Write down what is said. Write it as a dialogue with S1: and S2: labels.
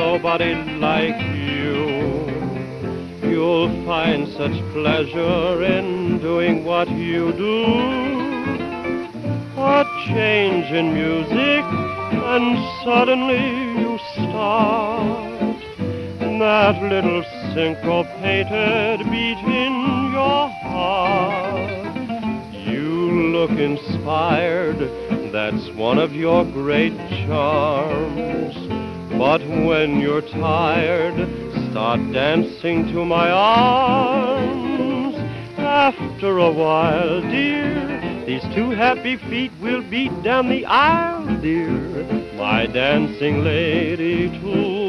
S1: nobody like you. You'll find such pleasure in doing what you do. A change in music, and suddenly you start. That little syncopated beat in your heart. You look inspired, that's one of your great charms. But when you're tired, start dancing to my arms. After a while, dear, these two happy feet will beat down the aisle, dear. My dancing lady, too